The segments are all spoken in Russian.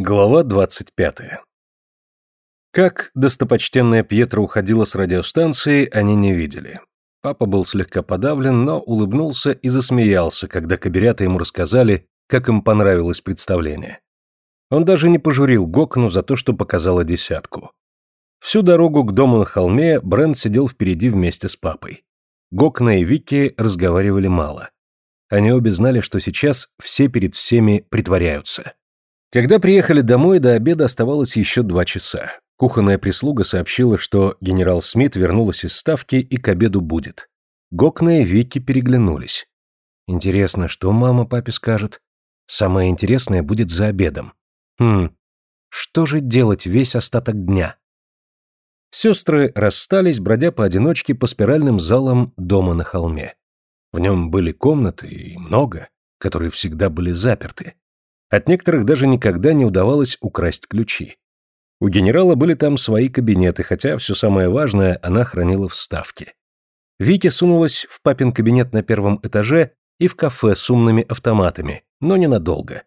Глава 25. Как достопочтенная Пьетро уходила с радиостанции, они не видели. Папа был слегка подавлен, но улыбнулся и засмеялся, когда каберята ему рассказали, как им понравилось представление. Он даже не пожурил Гокну за то, что показала десятку. Всю дорогу к дому на холме Брент сидел впереди вместе с папой. Гокна и Вики разговаривали мало. Они обе знали, что сейчас все перед всеми притворяются. Когда приехали домой, до обеда оставалось еще два часа. Кухонная прислуга сообщила, что генерал Смит вернулась из ставки и к обеду будет. Гокна и Вики переглянулись. Интересно, что мама папе скажет? Самое интересное будет за обедом. Хм, что же делать весь остаток дня? Сестры расстались, бродя поодиночке по спиральным залам дома на холме. В нем были комнаты, и много, которые всегда были заперты. От некоторых даже никогда не удавалось украсть ключи. У генерала были там свои кабинеты, хотя все самое важное она хранила в ставке. Вики сунулась в папин кабинет на первом этаже и в кафе с умными автоматами, но ненадолго.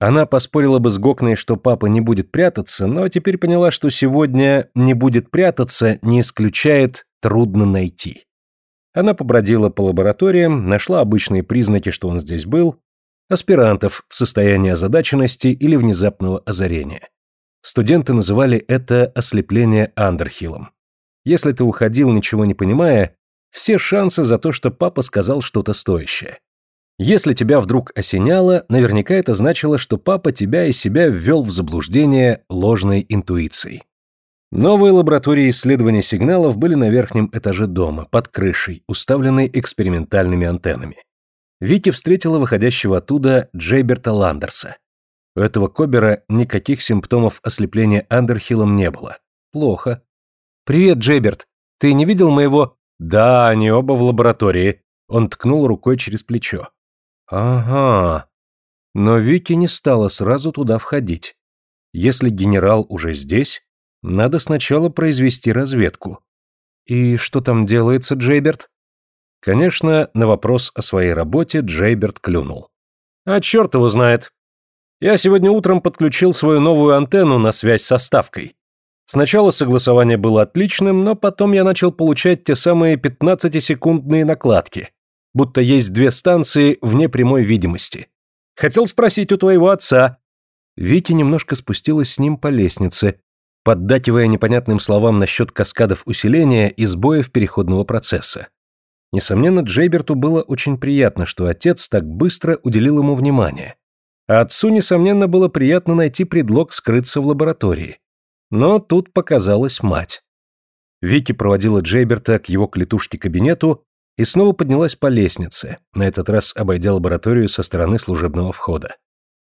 Она поспорила бы с Гокной, что папа не будет прятаться, но теперь поняла, что сегодня «не будет прятаться» не исключает «трудно найти». Она побродила по лабораториям, нашла обычные признаки, что он здесь был, аспирантов в состоянии озадаченности или внезапного озарения. Студенты называли это ослепление Андерхиллом. Если ты уходил, ничего не понимая, все шансы за то, что папа сказал что-то стоящее. Если тебя вдруг осеняло, наверняка это значило, что папа тебя и себя ввел в заблуждение ложной интуицией. Новые лаборатории исследования сигналов были на верхнем этаже дома, под крышей, уставленной экспериментальными антеннами. Вики встретила выходящего оттуда Джейберта Ландерса. У этого Кобера никаких симптомов ослепления Андерхиллом не было. Плохо. «Привет, Джейберт. Ты не видел моего...» «Да, они оба в лаборатории». Он ткнул рукой через плечо. «Ага». Но Вики не стала сразу туда входить. Если генерал уже здесь, надо сначала произвести разведку. «И что там делается, Джейберт?» Конечно, на вопрос о своей работе Джейберт клюнул. «А черт его знает. Я сегодня утром подключил свою новую антенну на связь со ставкой. Сначала согласование было отличным, но потом я начал получать те самые 15-секундные накладки, будто есть две станции вне прямой видимости. Хотел спросить у твоего отца». Вики немножко спустилась с ним по лестнице, поддакивая непонятным словам насчет каскадов усиления и сбоев переходного процесса. Несомненно, Джейберту было очень приятно, что отец так быстро уделил ему внимание. А отцу, несомненно, было приятно найти предлог скрыться в лаборатории. Но тут показалась мать. Вики проводила Джейберта к его клетушке-кабинету и снова поднялась по лестнице, на этот раз обойдя лабораторию со стороны служебного входа.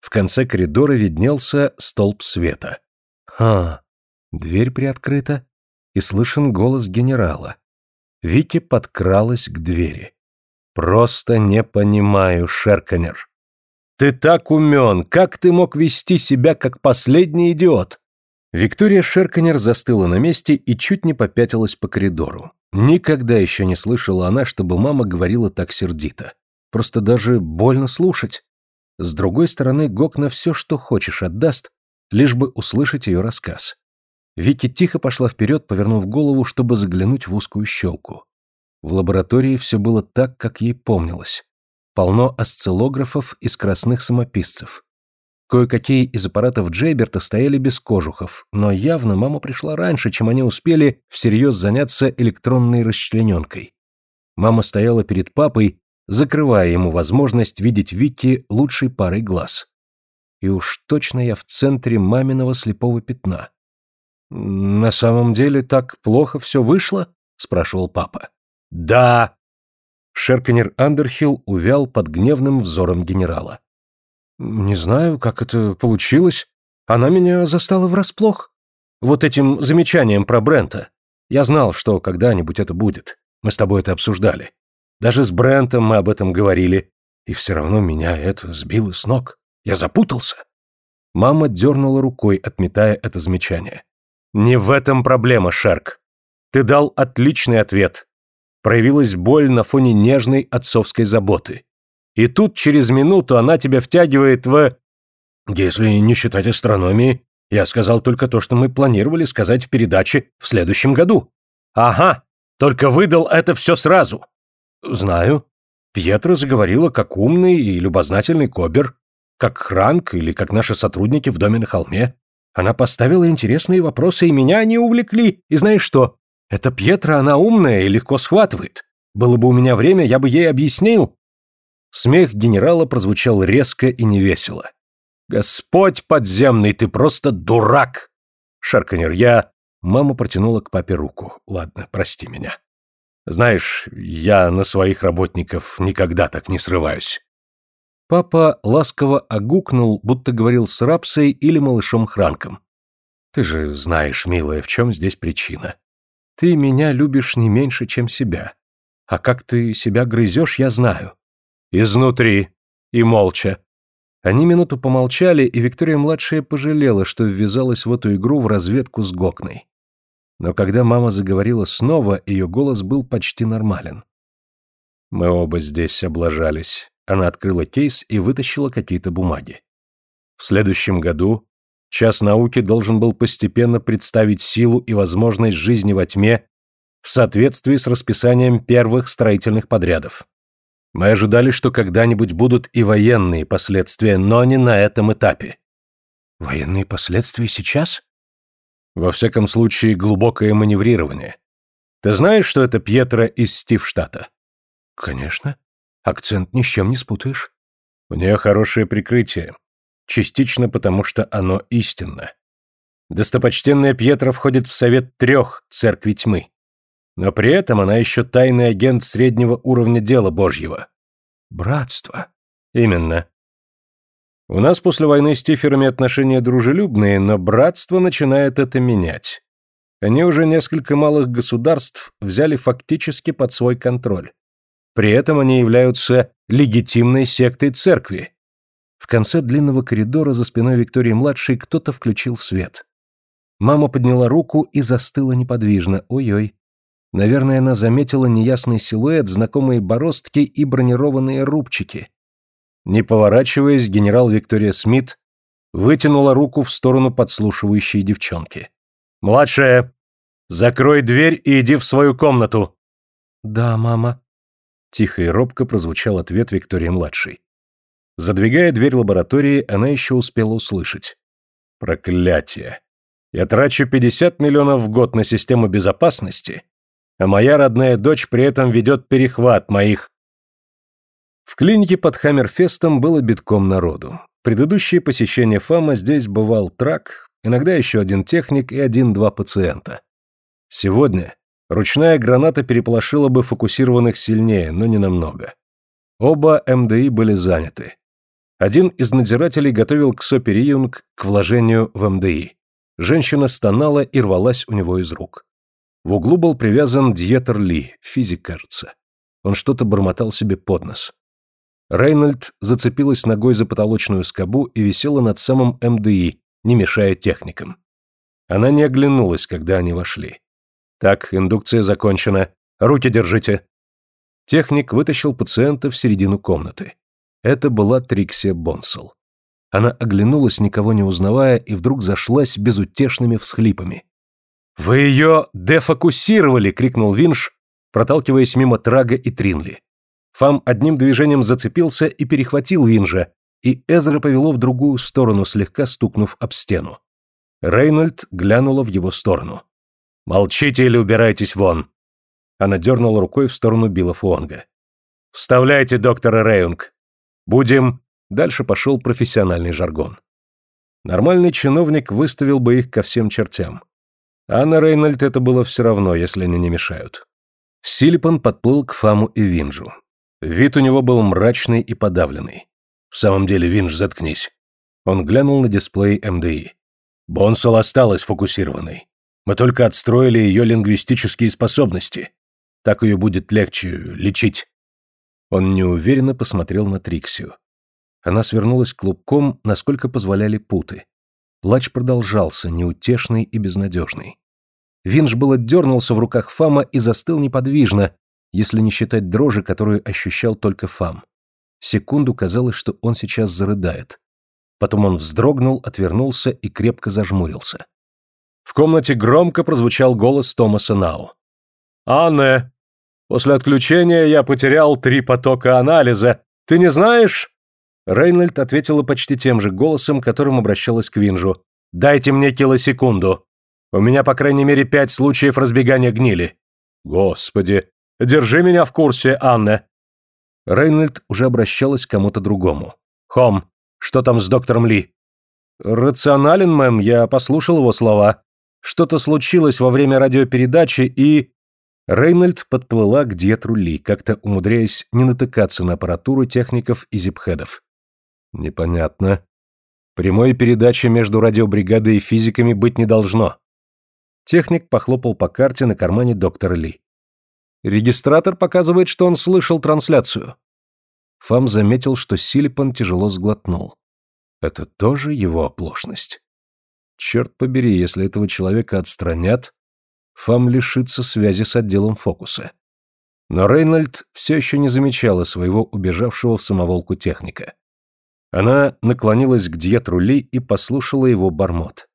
В конце коридора виднелся столб света. Ха, дверь приоткрыта, и слышен голос генерала. Вики подкралась к двери. «Просто не понимаю, Шерканер. Ты так умен, как ты мог вести себя как последний идиот?» Виктория Шерканер застыла на месте и чуть не попятилась по коридору. Никогда еще не слышала она, чтобы мама говорила так сердито. Просто даже больно слушать. С другой стороны, Гокна все, что хочешь, отдаст, лишь бы услышать ее рассказ. Вики тихо пошла вперед, повернув голову, чтобы заглянуть в узкую щелку. В лаборатории все было так, как ей помнилось. Полно осциллографов и скоростных самописцев. Кое-какие из аппаратов Джейберта стояли без кожухов, но явно мама пришла раньше, чем они успели всерьез заняться электронной расчлененкой. Мама стояла перед папой, закрывая ему возможность видеть Вики лучшей парой глаз. И уж точно я в центре маминого слепого пятна. «На самом деле так плохо все вышло?» — спрашивал папа. «Да!» Шерканер Андерхилл увял под гневным взором генерала. «Не знаю, как это получилось. Она меня застала врасплох. Вот этим замечанием про Брента. Я знал, что когда-нибудь это будет. Мы с тобой это обсуждали. Даже с Брентом мы об этом говорили. И все равно меня это сбило с ног. Я запутался». Мама дернула рукой, отметая это замечание. Не в этом проблема, Шерк. Ты дал отличный ответ. Проявилась боль на фоне нежной отцовской заботы. И тут через минуту она тебя втягивает в... Если не считать астрономии, я сказал только то, что мы планировали сказать в передаче в следующем году. Ага, только выдал это все сразу. Знаю. Пьетро заговорила как умный и любознательный кобер, как Хранк или как наши сотрудники в доме на холме. Она поставила интересные вопросы, и меня они увлекли. И знаешь что? Эта Пьетро, она умная и легко схватывает. Было бы у меня время, я бы ей объяснил. Смех генерала прозвучал резко и невесело. «Господь подземный, ты просто дурак!» Шарканер, я... Мама протянула к папе руку. «Ладно, прости меня. Знаешь, я на своих работников никогда так не срываюсь». Папа ласково огукнул, будто говорил с Рапсой или малышом Хранком. «Ты же знаешь, милая, в чем здесь причина. Ты меня любишь не меньше, чем себя. А как ты себя грызешь, я знаю. Изнутри. И молча. Они минуту помолчали, и Виктория-младшая пожалела, что ввязалась в эту игру в разведку с Гокной. Но когда мама заговорила снова, ее голос был почти нормален. Мы оба здесь облажались. Она открыла кейс и вытащила какие-то бумаги. В следующем году час науки должен был постепенно представить силу и возможность жизни во тьме в соответствии с расписанием первых строительных подрядов. Мы ожидали, что когда-нибудь будут и военные последствия, но не на этом этапе. Военные последствия сейчас? Во всяком случае, глубокое маневрирование. Ты знаешь, что это Пьетро из Стивштата? Конечно. Акцент ни с чем не спутаешь. У нее хорошее прикрытие. Частично потому, что оно истинно. Достопочтенная Пьетро входит в совет трех церкви тьмы. Но при этом она еще тайный агент среднего уровня дела Божьего. Братство. Именно. У нас после войны с Тиферами отношения дружелюбные, но братство начинает это менять. Они уже несколько малых государств взяли фактически под свой контроль. При этом они являются легитимной сектой церкви. В конце длинного коридора за спиной Виктории-младшей кто-то включил свет. Мама подняла руку и застыла неподвижно. Ой-ой. Наверное, она заметила неясный силуэт, знакомые бороздки и бронированные рубчики. Не поворачиваясь, генерал Виктория Смит вытянула руку в сторону подслушивающей девчонки. «Младшая, закрой дверь и иди в свою комнату!» «Да, мама», — тихо и робко прозвучал ответ Виктории-младшей. Задвигая дверь лаборатории, она еще успела услышать. «Проклятие! Я трачу 50 миллионов в год на систему безопасности, а моя родная дочь при этом ведет перехват моих в клинике под Хаммерфестом было битком народу. Предыдущие посещения ФАМа здесь бывал трак, иногда еще один техник и один-два пациента. Сегодня ручная граната переполошила бы фокусированных сильнее, но не намного. Оба МДИ были заняты. Один из надзирателей готовил к Сопериюнг к вложению в МДИ. Женщина стонала и рвалась у него из рук. В углу был привязан Дьетер Ли, физик, кажется. Он что-то бормотал себе под нос. Рейнольд зацепилась ногой за потолочную скобу и висела над самым МДИ, не мешая техникам. Она не оглянулась, когда они вошли. «Так, индукция закончена. Руки держите». Техник вытащил пациента в середину комнаты. Это была Триксия Бонсел. Она оглянулась, никого не узнавая, и вдруг зашлась безутешными всхлипами. «Вы ее дефокусировали!» — крикнул Винш, проталкиваясь мимо Трага и Тринли. Фам одним движением зацепился и перехватил Винжа, и Эзра повело в другую сторону, слегка стукнув об стену. Рейнольд глянула в его сторону. «Молчите или убирайтесь вон!» Она дернула рукой в сторону Билла Фуонга. «Вставляйте доктора Рейунг. Будем...» Дальше пошел профессиональный жаргон. Нормальный чиновник выставил бы их ко всем чертям. А на Рейнольд это было все равно, если они не мешают. Силипан подплыл к Фаму и Винжу. Вид у него был мрачный и подавленный. В самом деле, Винж, заткнись. Он глянул на дисплей МДИ. Бонсол осталась фокусированной. Мы только отстроили ее лингвистические способности. Так ее будет легче лечить. Он неуверенно посмотрел на Триксию. Она свернулась клубком, насколько позволяли путы. Плач продолжался, неутешный и безнадежный. Винж было дернулся в руках Фама и застыл неподвижно, если не считать дрожи, которую ощущал только Фам. Секунду казалось, что он сейчас зарыдает. Потом он вздрогнул, отвернулся и крепко зажмурился. В комнате громко прозвучал голос Томаса Нау. «Анне, после отключения я потерял три потока анализа. Ты не знаешь?» Рейнольд ответила почти тем же голосом, которым обращалась к Винжу. «Дайте мне килосекунду. У меня, по крайней мере, пять случаев разбегания гнили». «Господи, держи меня в курсе, Анна». Рейнольд уже обращалась к кому-то другому. «Хом, что там с доктором Ли?» «Рационален, мэм, я послушал его слова. Что-то случилось во время радиопередачи и...» Рейнольд подплыла к Дьетру Ли, как-то умудряясь не натыкаться на аппаратуру техников и зипхедов. «Непонятно. Прямой передачи между радиобригадой и физиками быть не должно». Техник похлопал по карте на кармане доктора Ли. «Регистратор показывает, что он слышал трансляцию». Фам заметил, что Силипан тяжело сглотнул. Это тоже его оплошность. Черт побери, если этого человека отстранят, Фам лишится связи с отделом фокуса. Но Рейнольд все еще не замечала своего убежавшего в самоволку техника. Она наклонилась к Дьетру Ли и послушала его бормот.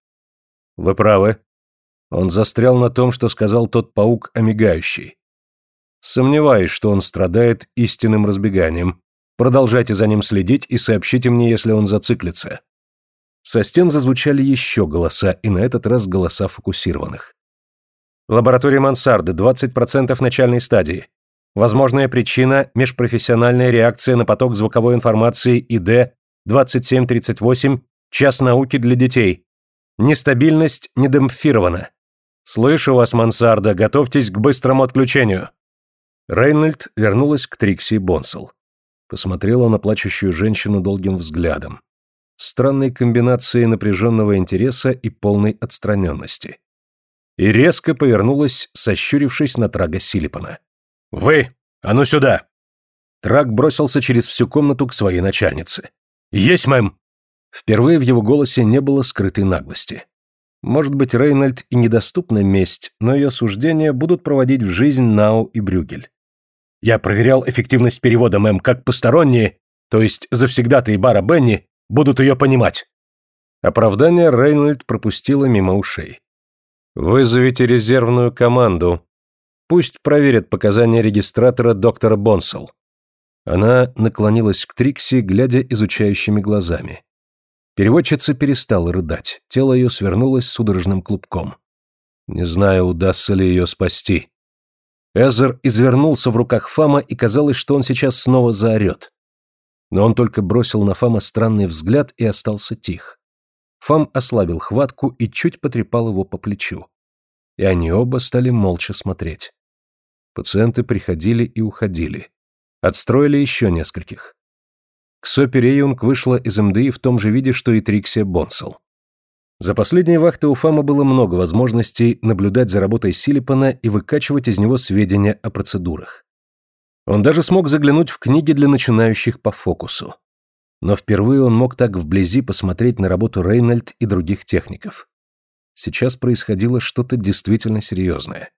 «Вы правы. Он застрял на том, что сказал тот паук омигающий. Сомневаюсь, что он страдает истинным разбеганием, Продолжайте за ним следить и сообщите мне, если он зациклится. Со стен зазвучали еще голоса, и на этот раз голоса фокусированных. Лаборатория Мансарды, 20% начальной стадии. Возможная причина – межпрофессиональная реакция на поток звуковой информации ИД 2738, час науки для детей. Нестабильность не демпфирована. Слышу вас, Мансарда, готовьтесь к быстрому отключению. Рейнольд вернулась к Трикси Бонсел. Посмотрела на плачущую женщину долгим взглядом. Странной комбинацией напряженного интереса и полной отстраненности. И резко повернулась, сощурившись на Трага Силипана. «Вы! А ну сюда!» Траг бросился через всю комнату к своей начальнице. «Есть, мэм!» Впервые в его голосе не было скрытой наглости. Может быть, Рейнольд и недоступна месть, но ее суждения будут проводить в жизнь Нау и Брюгель. Я проверял эффективность перевода, мэм, как посторонние, то есть завсегдатые бара Бенни, будут ее понимать. Оправдание Рейнольд пропустила мимо ушей. «Вызовите резервную команду. Пусть проверят показания регистратора доктора Бонсел». Она наклонилась к Трикси, глядя изучающими глазами. Переводчица перестала рыдать, тело ее свернулось судорожным клубком. Не знаю, удастся ли ее спасти. Эзер извернулся в руках Фама, и казалось, что он сейчас снова заорет. Но он только бросил на Фама странный взгляд и остался тих. Фам ослабил хватку и чуть потрепал его по плечу. И они оба стали молча смотреть. Пациенты приходили и уходили. Отстроили еще нескольких. Ксо Перейунг вышла из МДИ в том же виде, что и Триксия Бонсел. За последние вахты у Фама было много возможностей наблюдать за работой Силипана и выкачивать из него сведения о процедурах. Он даже смог заглянуть в книги для начинающих по фокусу. Но впервые он мог так вблизи посмотреть на работу Рейнольд и других техников. Сейчас происходило что-то действительно серьезное.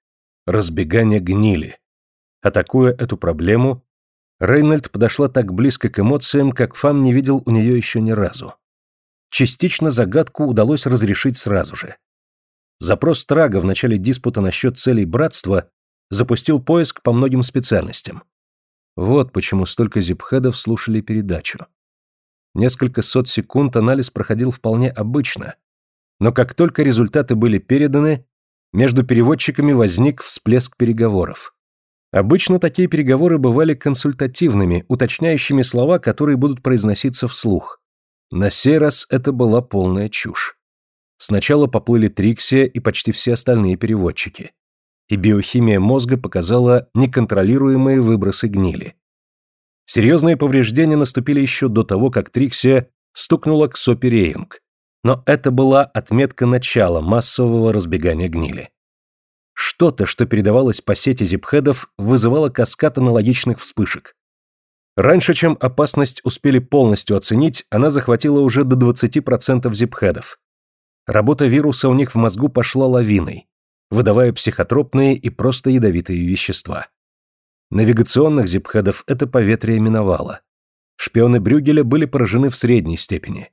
Разбегание гнили. Атакуя эту проблему, Рейнольд подошла так близко к эмоциям, как Фам не видел у нее еще ни разу. Частично загадку удалось разрешить сразу же. Запрос Трага в начале диспута насчет целей братства запустил поиск по многим специальностям. Вот почему столько зипхедов слушали передачу. Несколько сот секунд анализ проходил вполне обычно, но как только результаты были переданы, между переводчиками возник всплеск переговоров. Обычно такие переговоры бывали консультативными, уточняющими слова, которые будут произноситься вслух. На сей раз это была полная чушь. Сначала поплыли Триксия и почти все остальные переводчики. И биохимия мозга показала неконтролируемые выбросы гнили. Серьезные повреждения наступили еще до того, как Триксия стукнула к Сопереинг. Но это была отметка начала массового разбегания гнили. Что-то, что передавалось по сети зипхедов, вызывало каскад аналогичных вспышек. Раньше, чем опасность успели полностью оценить, она захватила уже до 20% зипхедов. Работа вируса у них в мозгу пошла лавиной, выдавая психотропные и просто ядовитые вещества. Навигационных зипхедов это поветрие миновало. Шпионы Брюгеля были поражены в средней степени.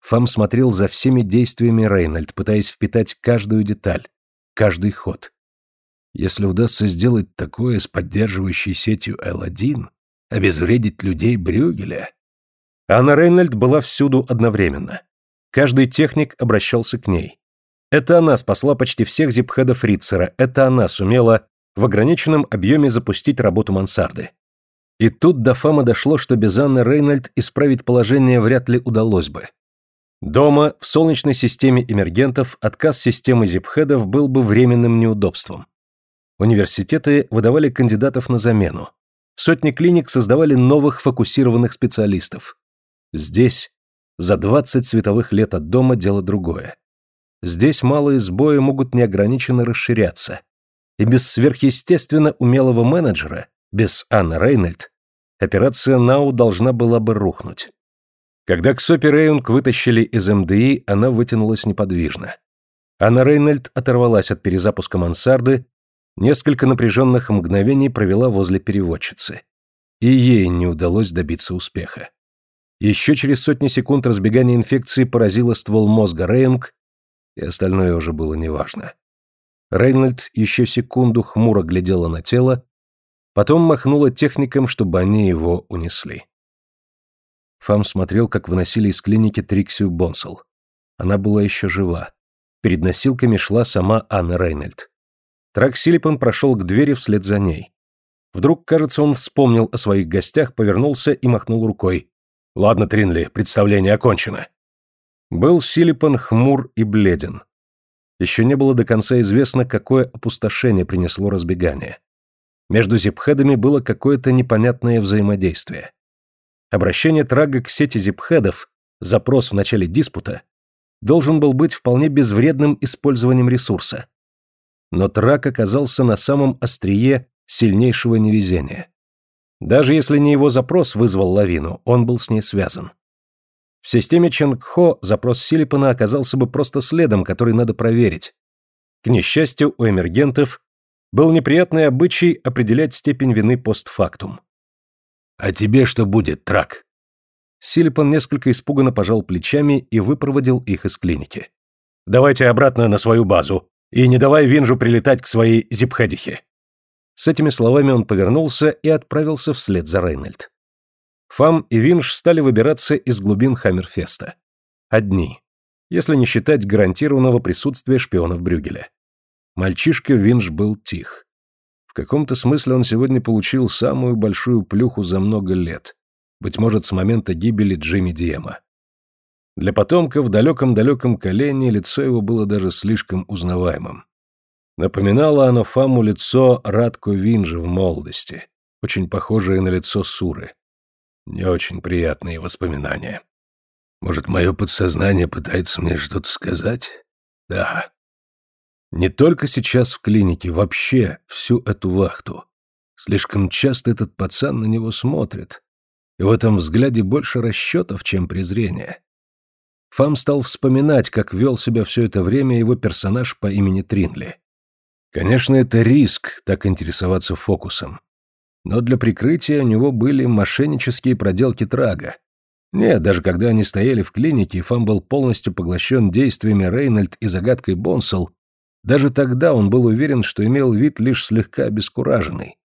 Фам смотрел за всеми действиями Рейнольд, пытаясь впитать каждую деталь, каждый ход. Если удастся сделать такое с поддерживающей сетью L1, обезвредить людей Брюгеля... Анна Рейнольд была всюду одновременно. Каждый техник обращался к ней. Это она спасла почти всех зипхедов Ритцера, это она сумела в ограниченном объеме запустить работу мансарды. И тут до Фама дошло, что без Анны Рейнольд исправить положение вряд ли удалось бы. Дома, в Солнечной системе эмергентов, отказ системы зипхедов был бы временным неудобством. Университеты выдавали кандидатов на замену. Сотни клиник создавали новых фокусированных специалистов. Здесь, за 20 световых лет от дома, дело другое. Здесь малые сбои могут неограниченно расширяться. И без сверхъестественно умелого менеджера, без Анны Рейнольд, операция НАУ должна была бы рухнуть. Когда Ксопи Рейунг вытащили из МДИ, она вытянулась неподвижно. Анна Рейнольд оторвалась от перезапуска мансарды, несколько напряженных мгновений провела возле переводчицы. И ей не удалось добиться успеха. Еще через сотни секунд разбегание инфекции поразило ствол мозга Рейнг, и остальное уже было неважно. Рейнольд еще секунду хмуро глядела на тело, потом махнула техникам, чтобы они его унесли. Фам смотрел, как выносили из клиники Триксию Бонсел. Она была еще жива. Перед носилками шла сама Анна Рейнольд. Трак Силипан прошел к двери вслед за ней. Вдруг, кажется, он вспомнил о своих гостях, повернулся и махнул рукой. «Ладно, Тринли, представление окончено». Был Силипан хмур и бледен. Еще не было до конца известно, какое опустошение принесло разбегание. Между зипхедами было какое-то непонятное взаимодействие. Обращение Трага к сети зипхедов, запрос в начале диспута, должен был быть вполне безвредным использованием ресурса. Но Трак оказался на самом острие сильнейшего невезения. Даже если не его запрос вызвал лавину, он был с ней связан. В системе Ченгхо запрос Силипана оказался бы просто следом, который надо проверить. К несчастью, у эмергентов был неприятный обычай определять степень вины постфактум. «А тебе что будет, Трак?» Силипан несколько испуганно пожал плечами и выпроводил их из клиники. «Давайте обратно на свою базу, и не давай Винжу прилетать к своей зипхадихе». С этими словами он повернулся и отправился вслед за Рейнольд. Фам и Винж стали выбираться из глубин Хаммерфеста. Одни, если не считать гарантированного присутствия шпионов Брюгеля. Мальчишка Винж был тих. В каком-то смысле он сегодня получил самую большую плюху за много лет, быть может, с момента гибели Джимми Диема. Для потомка в далеком-далеком колене лицо его было даже слишком узнаваемым. Напоминало оно Фаму лицо Радко Винжи в молодости, очень похожее на лицо Суры. Не очень приятные воспоминания. Может, мое подсознание пытается мне что-то сказать? Да, не только сейчас в клинике, вообще всю эту вахту. Слишком часто этот пацан на него смотрит. И в этом взгляде больше расчетов, чем презрения. Фам стал вспоминать, как вел себя все это время его персонаж по имени Тринли. Конечно, это риск, так интересоваться фокусом. Но для прикрытия у него были мошеннические проделки Трага. Нет, даже когда они стояли в клинике, и Фам был полностью поглощен действиями Рейнольд и загадкой Бонсел, даже тогда он был уверен, что имел вид лишь слегка обескураженный.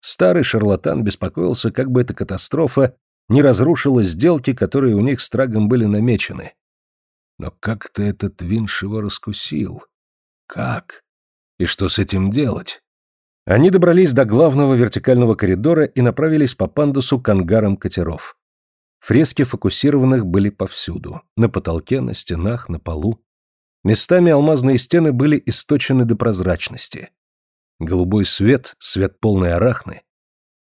Старый шарлатан беспокоился, как бы эта катастрофа не разрушила сделки, которые у них с Трагом были намечены. Но как-то этот Винш его раскусил. Как? И что с этим делать? Они добрались до главного вертикального коридора и направились по пандусу к ангарам катеров. Фрески фокусированных были повсюду. На потолке, на стенах, на полу. Местами алмазные стены были источены до прозрачности. Голубой свет, свет полной арахны,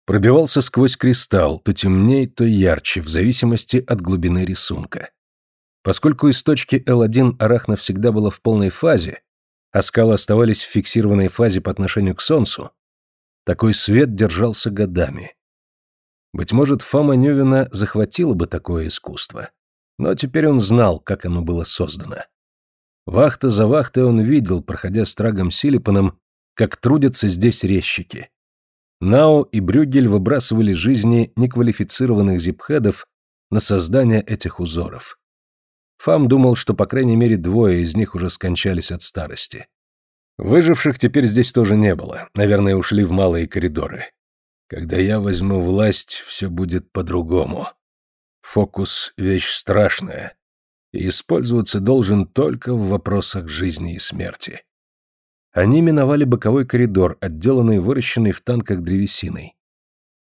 пробивался сквозь кристалл, то темнее, то ярче, в зависимости от глубины рисунка. Поскольку из точки L1 арахна всегда была в полной фазе, а скалы оставались в фиксированной фазе по отношению к Солнцу, такой свет держался годами. Быть может, Фома Нювина захватила бы такое искусство, но теперь он знал, как оно было создано. Вахта за вахтой он видел, проходя с Трагом Силипаном, как трудятся здесь резчики. Нао и Брюгель выбрасывали жизни неквалифицированных зипхедов на создание этих узоров. Фам думал, что по крайней мере двое из них уже скончались от старости. Выживших теперь здесь тоже не было, наверное, ушли в малые коридоры. Когда я возьму власть, все будет по-другому. Фокус — вещь страшная, и использоваться должен только в вопросах жизни и смерти. Они миновали боковой коридор, отделанный выращенной в танках древесиной.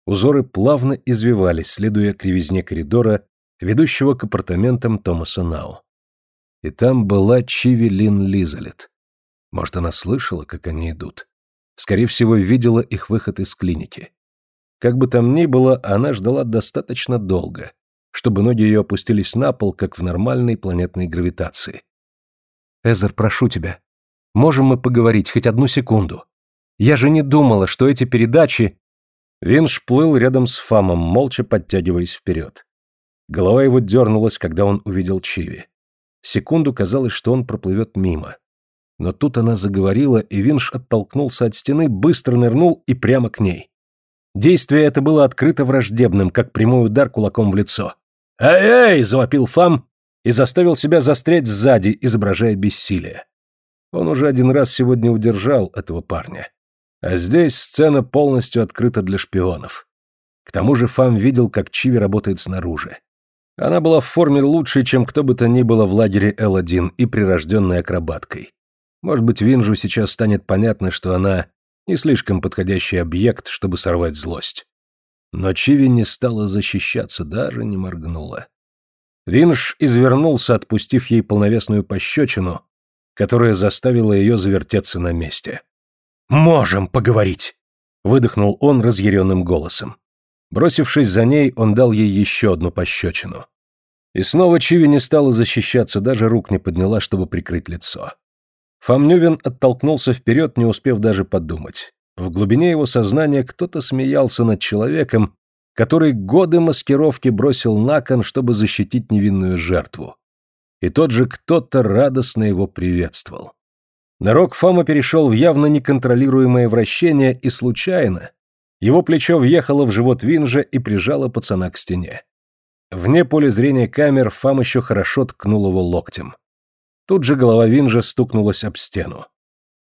Узоры плавно извивались, следуя кривизне коридора, ведущего к апартаментам Томаса Нау. И там была Чиви Лин Лизалет. Может, она слышала, как они идут. Скорее всего, видела их выход из клиники. Как бы там ни было, она ждала достаточно долго, чтобы ноги ее опустились на пол, как в нормальной планетной гравитации. «Эзер, прошу тебя, можем мы поговорить хоть одну секунду? Я же не думала, что эти передачи...» Винш плыл рядом с Фамом, молча подтягиваясь вперед. Голова его дернулась, когда он увидел Чиви. Секунду казалось, что он проплывет мимо. Но тут она заговорила, и Винш оттолкнулся от стены, быстро нырнул и прямо к ней. Действие это было открыто враждебным, как прямой удар кулаком в лицо. «Эй-эй!» — завопил Фам и заставил себя застрять сзади, изображая бессилие. Он уже один раз сегодня удержал этого парня. А здесь сцена полностью открыта для шпионов. К тому же Фам видел, как Чиви работает снаружи. Она была в форме лучше, чем кто бы то ни было в лагере Л-1 и прирожденной акробаткой. Может быть, Винжу сейчас станет понятно, что она не слишком подходящий объект, чтобы сорвать злость. Но Чиви не стала защищаться, даже не моргнула. Винж извернулся, отпустив ей полновесную пощечину, которая заставила ее завертеться на месте. «Можем поговорить!» — выдохнул он разъяренным голосом. Бросившись за ней, он дал ей еще одну пощечину. И снова Чиви не стала защищаться, даже рук не подняла, чтобы прикрыть лицо. Фомнювин оттолкнулся вперед, не успев даже подумать. В глубине его сознания кто-то смеялся над человеком, который годы маскировки бросил на кон, чтобы защитить невинную жертву. И тот же кто-то радостно его приветствовал. Нарок Фома перешел в явно неконтролируемое вращение и случайно, его плечо въехало в живот Винжа и прижало пацана к стене. Вне поля зрения камер Фам еще хорошо ткнул его локтем. Тут же голова Винжа стукнулась об стену.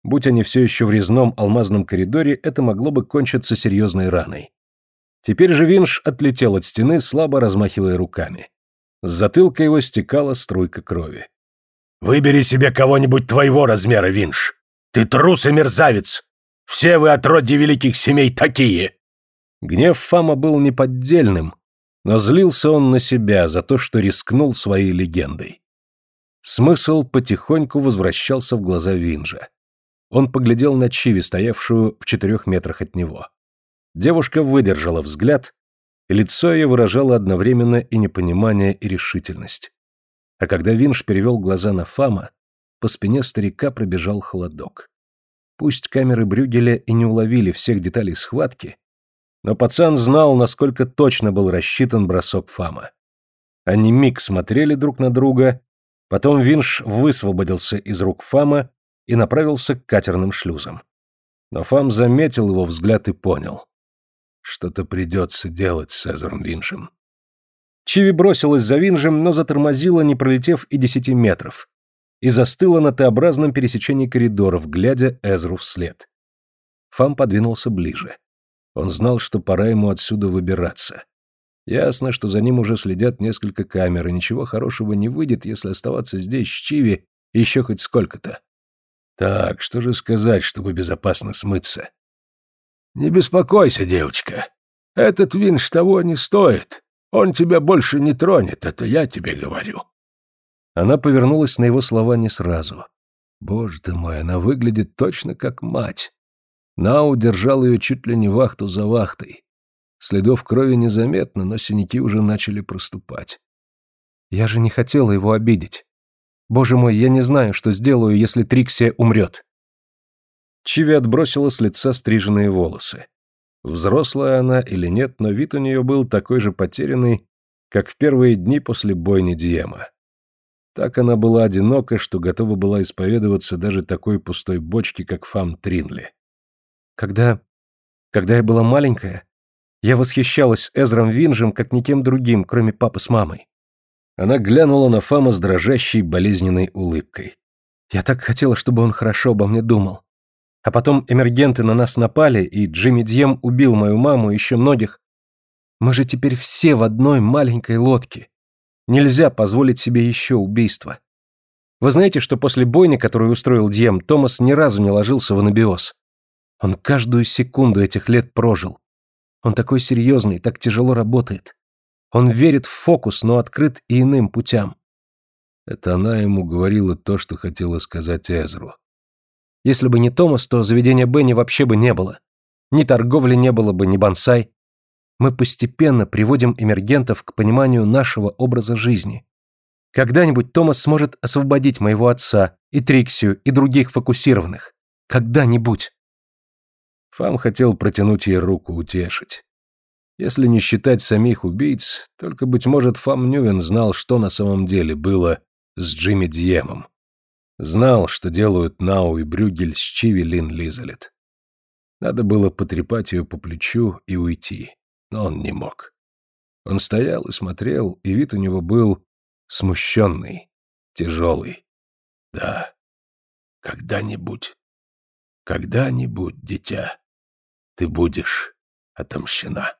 Будь они все еще в резном алмазном коридоре, это могло бы кончиться серьезной раной. Теперь же Винж отлетел от стены, слабо размахивая руками. С затылка его стекала струйка крови. «Выбери себе кого-нибудь твоего размера, Винж! Ты трус и мерзавец! Все вы отродье великих семей такие!» Гнев Фама был неподдельным, но злился он на себя за то, что рискнул своей легендой. Смысл потихоньку возвращался в глаза Винжа. Он поглядел на Чиви, стоявшую в четырех метрах от него. Девушка выдержала взгляд, лицо ее выражало одновременно и непонимание, и решительность. А когда Винж перевел глаза на Фама, по спине старика пробежал холодок. Пусть камеры Брюгеля и не уловили всех деталей схватки, но пацан знал, насколько точно был рассчитан бросок Фама. Они миг смотрели друг на друга, потом Винш высвободился из рук Фама и направился к катерным шлюзам. Но Фам заметил его взгляд и понял. Что-то придется делать с Эзером Виншем. Чиви бросилась за Винжем, но затормозила, не пролетев и десяти метров, и застыла на Т-образном пересечении коридоров, глядя Эзру вслед. Фам подвинулся ближе. Он знал, что пора ему отсюда выбираться. Ясно, что за ним уже следят несколько камер, и ничего хорошего не выйдет, если оставаться здесь с Чиви еще хоть сколько-то. Так, что же сказать, чтобы безопасно смыться? Не беспокойся, девочка. Этот винш того не стоит. Он тебя больше не тронет, это я тебе говорю. Она повернулась на его слова не сразу. Боже ты мой, она выглядит точно как мать. Нау держал ее чуть ли не вахту за вахтой. Следов крови незаметно, но синяки уже начали проступать. Я же не хотела его обидеть. Боже мой, я не знаю, что сделаю, если Триксия умрет. Чиви отбросила с лица стриженные волосы. Взрослая она или нет, но вид у нее был такой же потерянный, как в первые дни после бойни Диема. Так она была одинока, что готова была исповедоваться даже такой пустой бочке, как Фам Тринли. Когда... когда я была маленькая, я восхищалась Эзром Винжем, как никем другим, кроме папы с мамой. Она глянула на Фама с дрожащей, болезненной улыбкой. «Я так хотела, чтобы он хорошо обо мне думал. А потом эмергенты на нас напали, и Джимми Дьем убил мою маму и еще многих. Мы же теперь все в одной маленькой лодке. Нельзя позволить себе еще убийства. Вы знаете, что после бойни, которую устроил Дьем, Томас ни разу не ложился в анабиоз? Он каждую секунду этих лет прожил. Он такой серьезный, так тяжело работает. Он верит в фокус, но открыт и иным путям. Это она ему говорила то, что хотела сказать Эзру. Если бы не Томас, то заведения Бенни вообще бы не было. Ни торговли не было бы, ни бонсай. Мы постепенно приводим эмергентов к пониманию нашего образа жизни. Когда-нибудь Томас сможет освободить моего отца, и Триксию, и других фокусированных. Когда-нибудь. Фам хотел протянуть ей руку, утешить. Если не считать самих убийц, только, быть может, Фам Нювен знал, что на самом деле было с Джимми Дьемом. Знал, что делают Нау и Брюгель с Чиви Лин Лизалет. Надо было потрепать ее по плечу и уйти, но он не мог. Он стоял и смотрел, и вид у него был смущенный, тяжелый. Да, когда-нибудь, когда-нибудь, дитя, ты будешь отомщена.